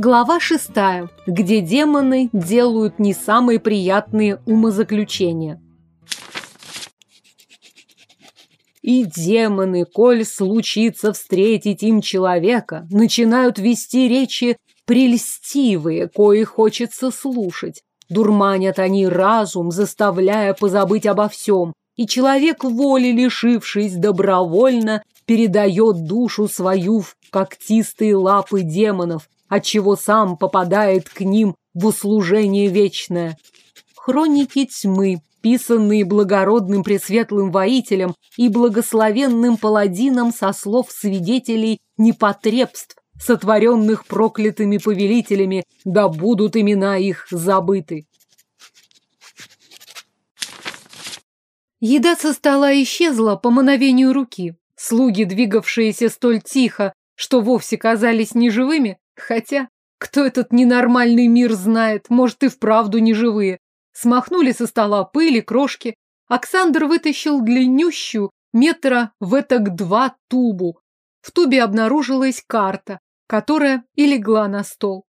Глава шестая, где демоны делают не самые приятные умозаключения. И демоны, коль случится встретить им человека, начинают вести речи прельстивые, кои хочется слушать. Дурманят они разум, заставляя позабыть обо всем, и человек воли, лишившись добровольно, передает душу свою в когтистые лапы демонов, отчего сам попадает к ним в услужение вечное. Хроники тьмы, писанные благородным пресветлым воителем и благословенным паладином со слов свидетелей непотребств, сотворенных проклятыми повелителями, да будут имена их забыты. Еда со стола исчезла по мановению руки. Слуги, двигавшиеся столь тихо, что вовсе казались неживыми, Хотя, кто этот ненормальный мир знает, может и вправду не живые. Смахнули со стола пыли, крошки. Оксандр вытащил длиннющую, метра в этак два тубу. В тубе обнаружилась карта, которая и легла на стол.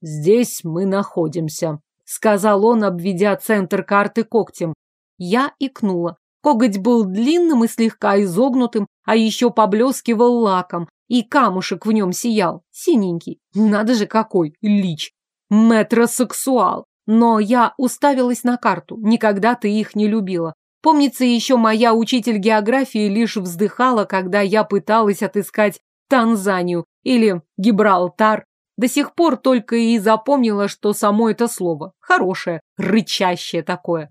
«Здесь мы находимся», — сказал он, обведя центр карты когтем. Я икнула. Коготь был длинным и слегка изогнутым, а еще поблескивал лаком, и камушек в нем сиял, синенький. Надо же какой, лич. Метросексуал. Но я уставилась на карту, никогда ты их не любила. Помнится, еще моя учитель географии лишь вздыхала, когда я пыталась отыскать Танзанию или Гибралтар. До сих пор только и запомнила, что само это слово. Хорошее, рычащее такое.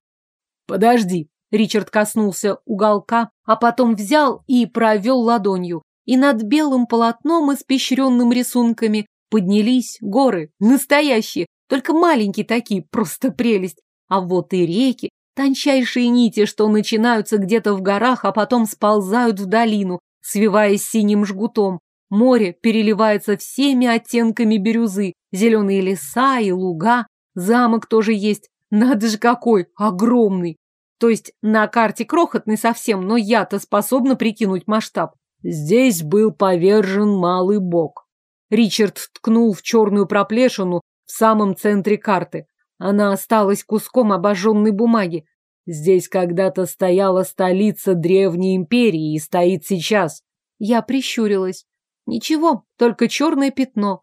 Подожди. Ричард коснулся уголка, а потом взял и провел ладонью и над белым полотном, испещренным рисунками, поднялись горы, настоящие, только маленькие такие, просто прелесть. А вот и реки, тончайшие нити, что начинаются где-то в горах, а потом сползают в долину, свиваясь синим жгутом. Море переливается всеми оттенками бирюзы, зеленые леса и луга, замок тоже есть. Надо же какой, огромный. То есть на карте крохотный совсем, но я-то способна прикинуть масштаб. Здесь был повержен малый бог. Ричард ткнул в черную проплешину в самом центре карты. Она осталась куском обожженной бумаги. Здесь когда-то стояла столица древней империи и стоит сейчас. Я прищурилась. Ничего, только черное пятно.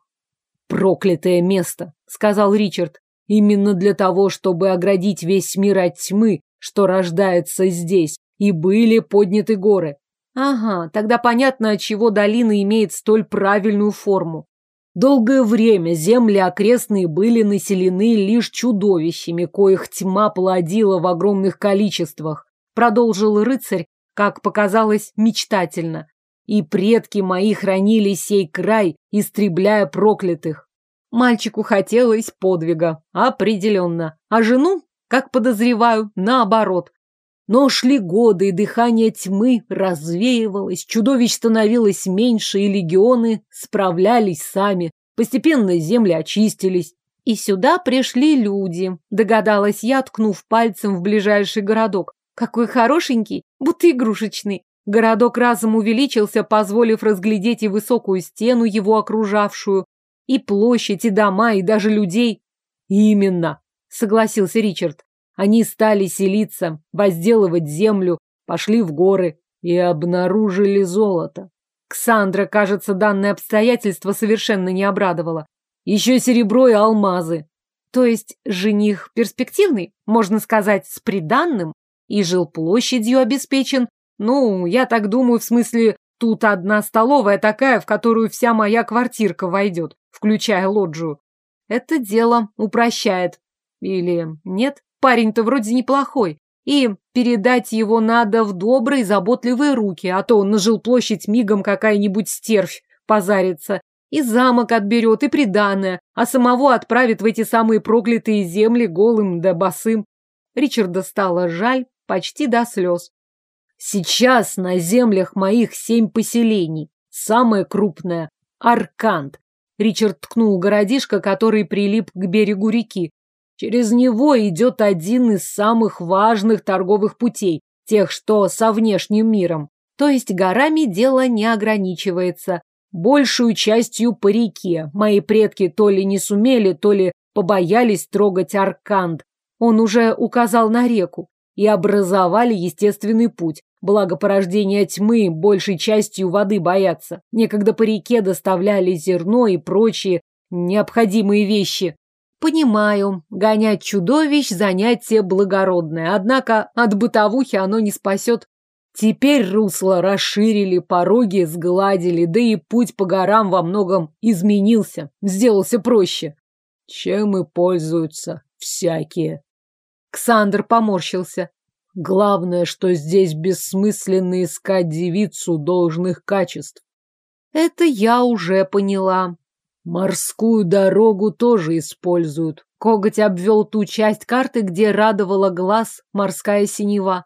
Проклятое место, сказал Ричард. Именно для того, чтобы оградить весь мир от тьмы, что рождается здесь, и были подняты горы. Ага, тогда понятно, от чего долина имеет столь правильную форму. Долгое время земли окрестные были населены лишь чудовищами, коих тьма плодила в огромных количествах, продолжил рыцарь, как показалось, мечтательно. И предки мои хранили сей край, истребляя проклятых. Мальчику хотелось подвига, определенно. А жену, как подозреваю, наоборот, но шли годы, и дыхание тьмы развеивалось, чудовищ становилось меньше, и легионы справлялись сами. Постепенно земли очистились. И сюда пришли люди, догадалась я, ткнув пальцем в ближайший городок. Какой хорошенький, будто игрушечный. Городок разом увеличился, позволив разглядеть и высокую стену, его окружавшую, и площадь, и дома, и даже людей. Именно, согласился Ричард. Они стали селиться, возделывать землю, пошли в горы и обнаружили золото. Ксандра, кажется, данное обстоятельство совершенно не обрадовало. Еще серебро и алмазы. То есть жених перспективный, можно сказать, с приданным, и жил площадью обеспечен. Ну, я так думаю, в смысле, тут одна столовая такая, в которую вся моя квартирка войдет, включая лоджию. Это дело упрощает. Или нет? Парень-то вроде неплохой. И передать его надо в добрые, заботливые руки, а то он на жилплощадь мигом какая-нибудь стервь позарится. И замок отберет, и приданное, а самого отправит в эти самые проклятые земли голым да босым. Ричарда стало жаль почти до слез. Сейчас на землях моих семь поселений. Самое крупное – Аркант. Ричард ткнул городишко, который прилип к берегу реки. Через него идет один из самых важных торговых путей, тех, что со внешним миром. То есть горами дело не ограничивается. большую частью по реке. Мои предки то ли не сумели, то ли побоялись трогать Арканд. Он уже указал на реку и образовали естественный путь. Благо порождения тьмы большей частью воды боятся. Некогда по реке доставляли зерно и прочие необходимые вещи. Понимаю, гонять чудовищ – занятие благородное, однако от бытовухи оно не спасет. Теперь русло расширили, пороги сгладили, да и путь по горам во многом изменился, сделался проще. Чем и пользуются всякие. Ксандр поморщился. Главное, что здесь бессмысленно искать девицу должных качеств. Это я уже поняла. Морскую дорогу тоже используют. Коготь обвел ту часть карты, где радовала глаз морская синева.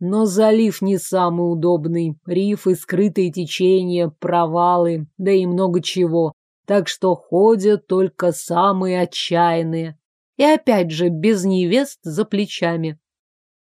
Но залив не самый удобный. Рифы, скрытые течения, провалы, да и много чего. Так что ходят только самые отчаянные. И опять же, без невест за плечами.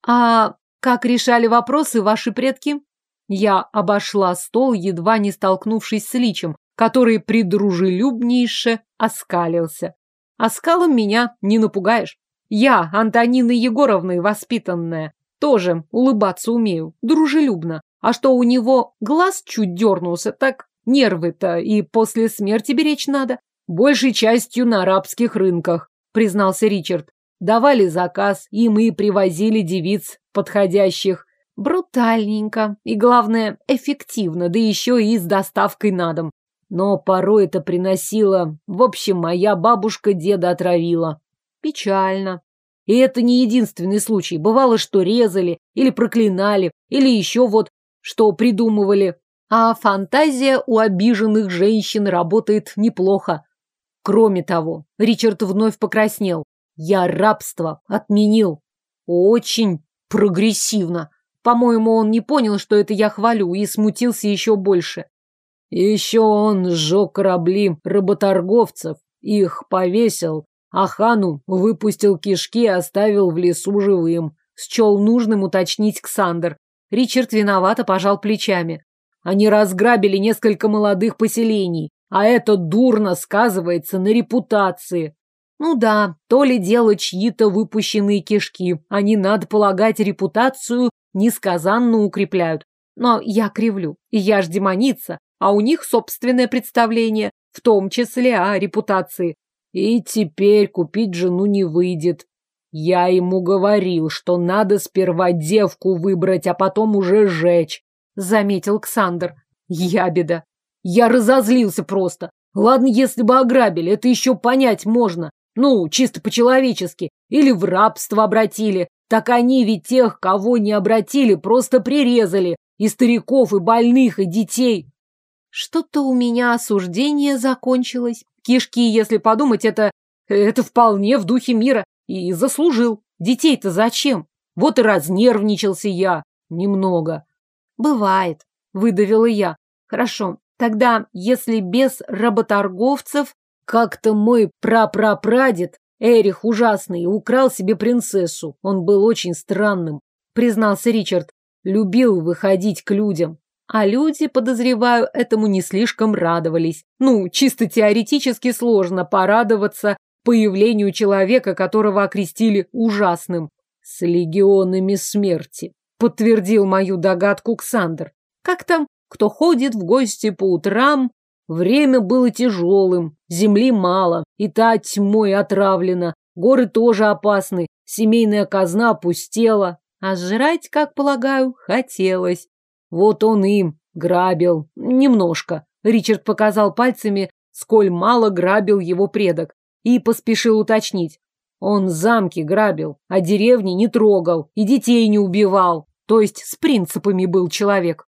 А как решали вопросы ваши предки? Я обошла стол, едва не столкнувшись с Личем, который придружелюбнейше оскалился. Оскалом меня не напугаешь. Я, Антонина Егоровна, воспитанная, тоже улыбаться умею, дружелюбно. А что у него глаз чуть дернулся, так нервы-то и после смерти беречь надо. Большей частью на арабских рынках, признался Ричард. Давали заказ, и мы привозили девиц подходящих. Брутальненько и, главное, эффективно, да еще и с доставкой на дом. Но порой это приносило... В общем, моя бабушка деда отравила. Печально. И это не единственный случай. Бывало, что резали, или проклинали, или еще вот что придумывали. А фантазия у обиженных женщин работает неплохо. Кроме того, Ричард вновь покраснел. Я рабство отменил. Очень прогрессивно. По-моему, он не понял, что это я хвалю, и смутился еще больше. Еще он сжег корабли работорговцев, их повесил, а хану выпустил кишки и оставил в лесу живым. Счел нужным уточнить Ксандр. Ричард виновато пожал плечами. Они разграбили несколько молодых поселений, а это дурно сказывается на репутации. Ну да, то ли дело чьи-то выпущенные кишки. Они, надо полагать, репутацию несказанно укрепляют. Но я кривлю. И я ж демоница, а у них собственное представление, в том числе о репутации. И теперь купить жену не выйдет. Я ему говорил, что надо сперва девку выбрать, а потом уже жечь, заметил Ксандр. Ябеда. Я разозлился просто. Ладно, если бы ограбили, это еще понять можно. Ну, чисто по-человечески. Или в рабство обратили. Так они ведь тех, кого не обратили, просто прирезали. И стариков, и больных, и детей. Что-то у меня осуждение закончилось. Кишки, если подумать, это... Это вполне в духе мира. И заслужил. Детей-то зачем? Вот и разнервничался я. Немного. Бывает, выдавила я. Хорошо, тогда, если без работорговцев, как-то мой прапрапрадед, Эрих ужасный, украл себе принцессу. Он был очень странным, признался Ричард. Любил выходить к людям. А люди, подозреваю, этому не слишком радовались. Ну, чисто теоретически сложно порадоваться появлению человека, которого окрестили ужасным. С легионами смерти, подтвердил мою догадку Ксандр. Как там, кто ходит в гости по утрам, Время было тяжелым, земли мало, и та тьмой отравлена, горы тоже опасны, семейная казна опустела, а жрать, как полагаю, хотелось. Вот он им грабил. Немножко. Ричард показал пальцами, сколь мало грабил его предок, и поспешил уточнить. Он замки грабил, а деревни не трогал и детей не убивал. То есть с принципами был человек.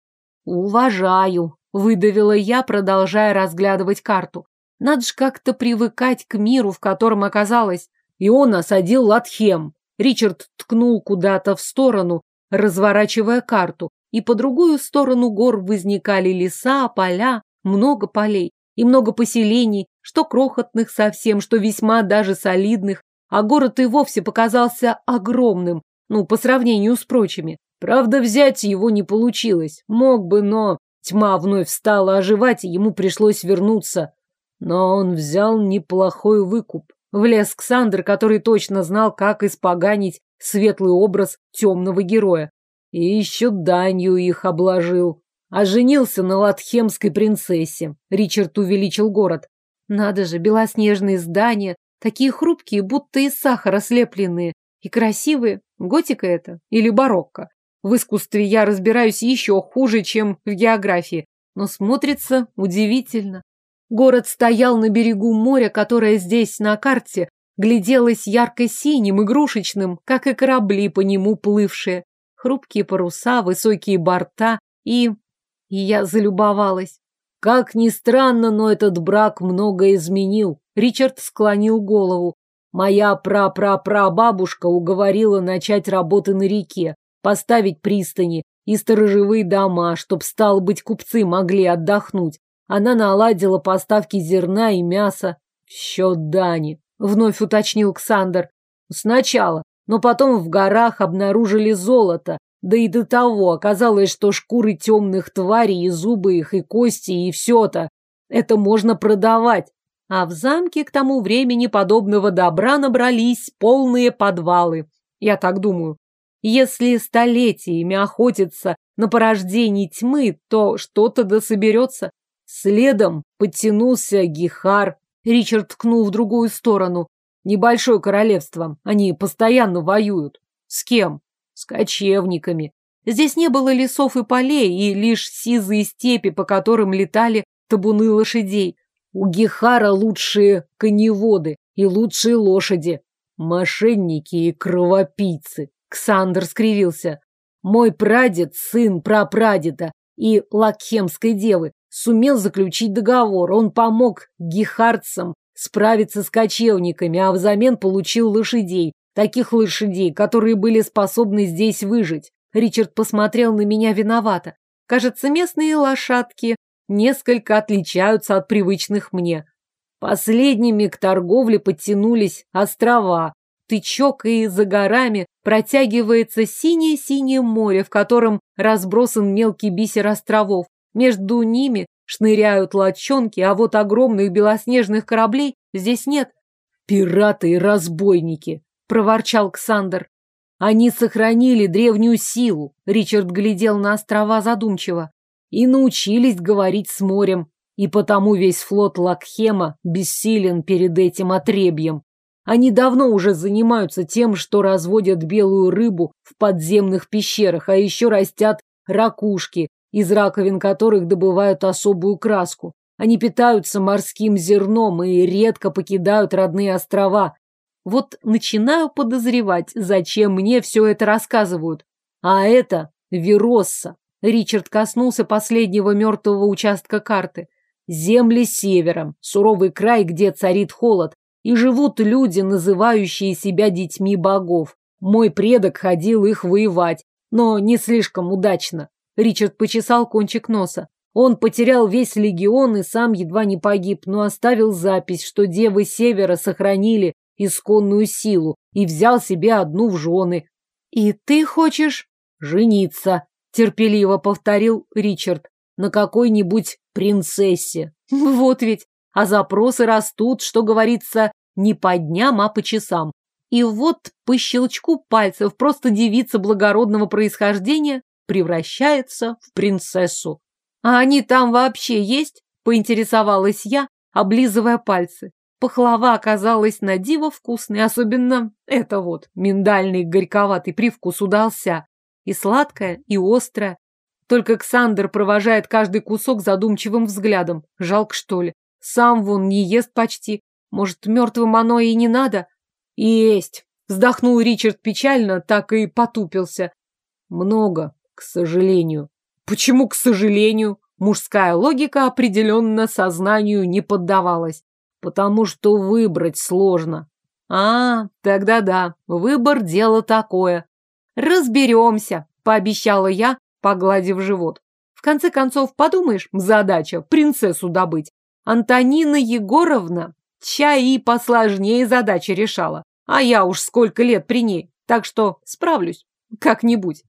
Уважаю, Выдавила я, продолжая разглядывать карту. Надо ж как-то привыкать к миру, в котором оказалась. И он осадил Латхем. Ричард ткнул куда-то в сторону, разворачивая карту. И по другую сторону гор возникали леса, поля, много полей и много поселений, что крохотных совсем, что весьма даже солидных, а город и вовсе показался огромным, ну, по сравнению с прочими. Правда, взять его не получилось. Мог бы, но Тьма вновь стала оживать, и ему пришлось вернуться. Но он взял неплохой выкуп. Влез Ксандр, который точно знал, как испоганить светлый образ темного героя. И еще данью их обложил. А женился на латхемской принцессе. Ричард увеличил город. Надо же, белоснежные здания, такие хрупкие, будто из сахара слепленные. И красивые. Готика это? Или барокко? В искусстве я разбираюсь еще хуже, чем в географии, но смотрится удивительно. Город стоял на берегу моря, которое здесь на карте гляделось ярко-синим, игрушечным, как и корабли по нему плывшие. Хрупкие паруса, высокие борта и... И я залюбовалась. Как ни странно, но этот брак много изменил. Ричард склонил голову. Моя пра-пра-пра-бабушка уговорила начать работы на реке, поставить пристани и сторожевые дома, чтоб, стало быть, купцы могли отдохнуть. Она наладила поставки зерна и мяса. В счет Дани, вновь уточнил Ксандр. Сначала, но потом в горах обнаружили золото. Да и до того оказалось, что шкуры темных тварей и зубы их, и кости, и все-то. Это можно продавать. А в замке к тому времени подобного добра набрались полные подвалы. Я так думаю. Если столетиями охотиться на порождение тьмы, то что-то да соберется. Следом подтянулся Гихар. Ричард ткнул в другую сторону. Небольшое королевство. Они постоянно воюют. С кем? С кочевниками. Здесь не было лесов и полей, и лишь сизые степи, по которым летали табуны лошадей. У Гихара лучшие коневоды и лучшие лошади. Мошенники и кровопийцы. Ксандр скривился. Мой прадед, сын прапрадеда и лакхемской девы, сумел заключить договор. Он помог гихардцам справиться с кочевниками, а взамен получил лошадей. Таких лошадей, которые были способны здесь выжить. Ричард посмотрел на меня виновато. Кажется, местные лошадки несколько отличаются от привычных мне. Последними к торговле подтянулись острова, тычок, и за горами протягивается синее-синее море, в котором разбросан мелкий бисер островов. Между ними шныряют лодчонки, а вот огромных белоснежных кораблей здесь нет. «Пираты и разбойники!» — проворчал Ксандр. «Они сохранили древнюю силу», — Ричард глядел на острова задумчиво, «и научились говорить с морем, и потому весь флот Лакхема бессилен перед этим отребьем. Они давно уже занимаются тем, что разводят белую рыбу в подземных пещерах, а еще растят ракушки, из раковин которых добывают особую краску. Они питаются морским зерном и редко покидают родные острова. Вот начинаю подозревать, зачем мне все это рассказывают. А это Веросса. Ричард коснулся последнего мертвого участка карты. Земли севером, суровый край, где царит холод, и живут люди, называющие себя детьми богов. Мой предок ходил их воевать, но не слишком удачно. Ричард почесал кончик носа. Он потерял весь легион и сам едва не погиб, но оставил запись, что девы Севера сохранили исконную силу и взял себе одну в жены. «И ты хочешь жениться?» – терпеливо повторил Ричард. «На какой-нибудь принцессе». «Вот ведь а запросы растут, что говорится, не по дням, а по часам. И вот по щелчку пальцев просто девица благородного происхождения превращается в принцессу. А они там вообще есть? Поинтересовалась я, облизывая пальцы. Пахлава оказалась на диво вкусной, особенно это вот, миндальный горьковатый привкус удался. И сладкая, и острая. Только Ксандр провожает каждый кусок задумчивым взглядом. Жалко, что ли? Сам вон не ест почти. Может, мертвым оно и не надо? Есть. Вздохнул Ричард печально, так и потупился. Много, к сожалению. Почему к сожалению? Мужская логика определенно сознанию не поддавалась. Потому что выбрать сложно. А, тогда да, выбор дело такое. Разберемся, пообещала я, погладив живот. В конце концов, подумаешь, задача принцессу добыть. Антонина Егоровна чай и посложнее задачи решала, а я уж сколько лет при ней, так что справлюсь как-нибудь.